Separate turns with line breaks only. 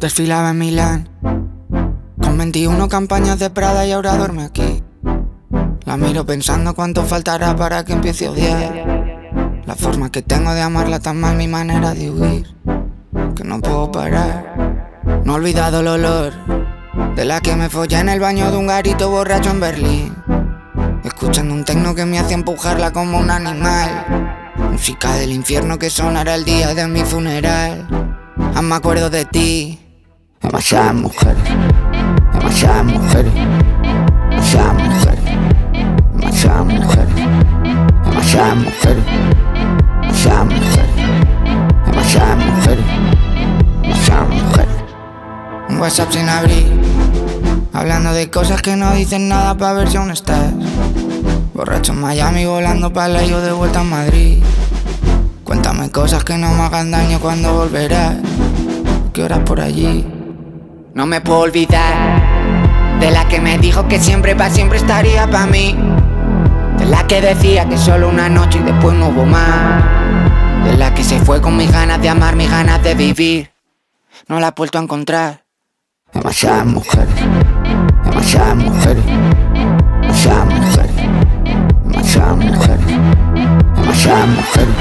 Desfilaba en Milán. Con 21 campañas de Prada y ahora duerme aquí. La miro pensando cuánto faltará para que empiece a odiar. La forma que tengo de amarla tan mal mi manera de huir. Que no puedo parar. No he olvidado el olor de la que me follé en el baño de un garito borracho en Berlín. Escuchando un tecno que me hacía empujarla como un animal. Música del infierno que sonará el día de mi funeral. Aún me acuerdo de ti. Demasiadas mujeres, demasiadas mujeres, demasiadas mujeres, demasiadas mujeres, demasiadas mujeres, demasiadas mujeres, demasiadas mujeres, demasiadas mujeres. Un WhatsApp sin abrir, hablando de cosas que no dicen nada para ver si aún estás. Borracho en Miami volando para yo de vuelta a Madrid. Cuéntame cosas que no me hagan daño cuando volverás. ¿Qué horas por allí? No me puedo olvidar de la que me dijo que siempre pa' siempre estaría pa' mí. De la que decía que solo una noche y después no hubo más. De la que se fue con mis ganas de amar, mis ganas de vivir. No la he vuelto a encontrar. Demasiadas mujeres, demasiadas mujeres, demasiadas mujeres, demasiadas mujeres, demasiadas mujeres.